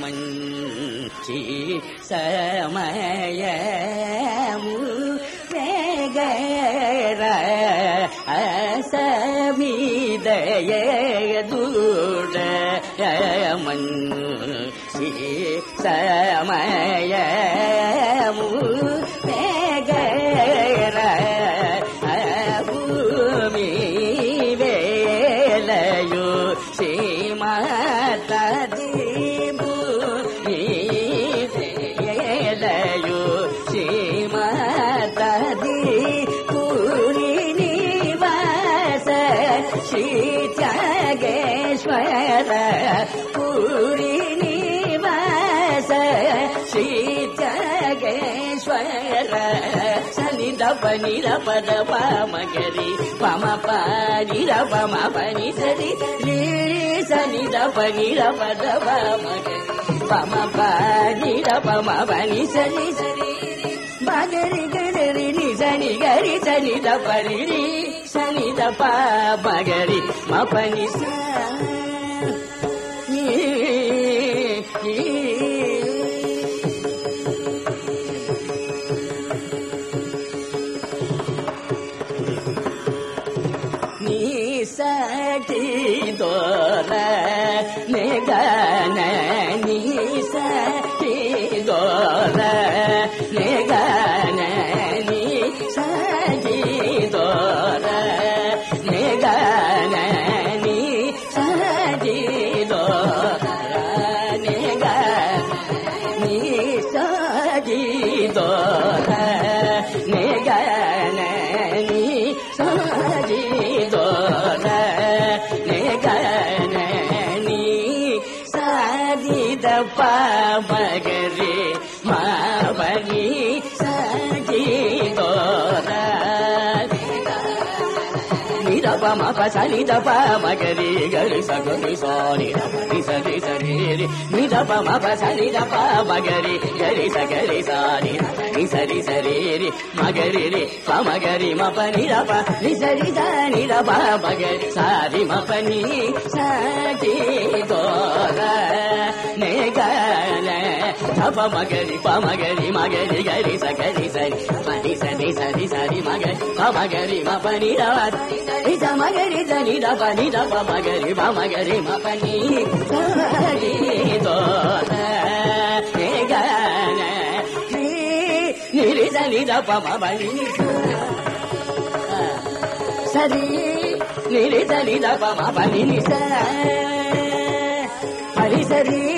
మంచి సమయము వేగర సమీదయూడ మంచి సమయ శ్రీజగేశ్వర త్యాగేశ్వర పనిర పద పమగరి పమ పనిర పమ పని సరి రీ సని దప నిరప పమ పనిర పమ పని సరి సరి మగరి గరి ని సని గరి సని దప రి పగరి మ పని సరి సటి దోర నిగన నీ సటి దోర నిగన నీ సటి దోర నిగన నీ సటి దోర నిగన నీ సటి దోర నిగన మగరి మా బని సజి దప మగరి గరి సగరి సోని ని సరి సరి రి నిరప మ ప దప మగరి గరి సగరి సాని ని సరి సరి రి మగరి రి ప మగరి మ ప నిరప సరి మగరి సారి మ దోర నే ధప మగరి ప మగరి మగరి గరి సగరి సరి పని సరి సరి సరి మగరి ప మగరి మ ప నిరవ ని స మగరి ద ని ద ప ని ద ప మగరి ప మగరి మ ప ని సరి దోర నే గన ని ని రి ద ని ద ప మ సరి ని రి ద ని ద ప మ ని స హరి సరి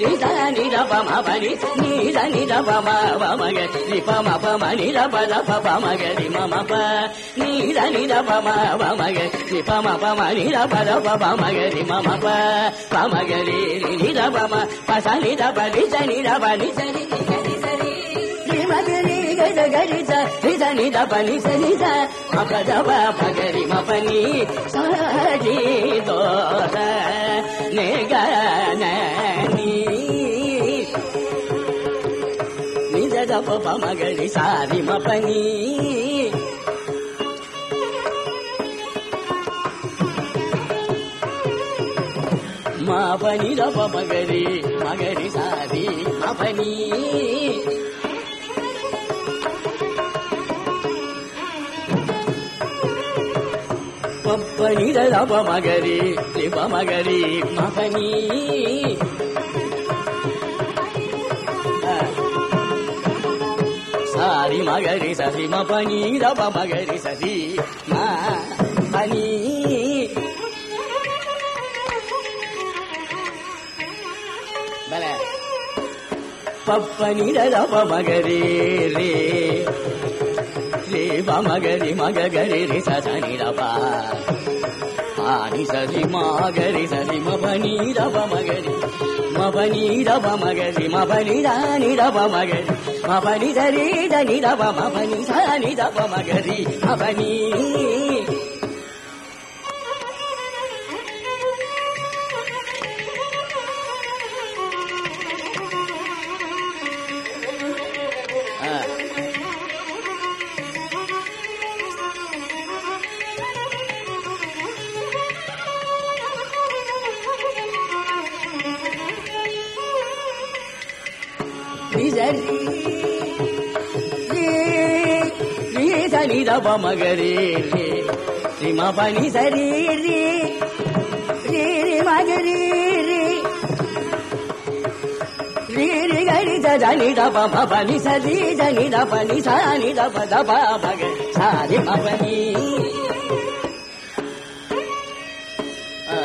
ని ద పమ మ ప మ గ రి ప మ ప మ ని ద పమ ద ప ప మ గ రి ప ని ద ని ద ప మ ప మ గ ని ద ప ద ప ప ని ప స ని ద ప ని స ని స గ స ని ద ద ప మా పని రప మగడి మగడి సారి మపని పప్పని రప మగరి రిప మగరి మపని సారి మగరి ససి పని దప మగరి ససి మా పని. పప్పని దప మగరి రే. రే ప మగరి రి స ని ద ప ఆని సరి మాగరి సరి మబని రబ మగరి మబని మగరి మబని దాని మగరి మబనిదరీద నిరవ దని రబ మబని సాని రబ మగరి మబనీ నిజరి రీ దని రబ మగరి రీ రి సరి రీ రి మగరి రీ. రీ రి గరి జని రబ పని సరి దని రబని సాని రబ దబ మగ సారి మబని ఆ.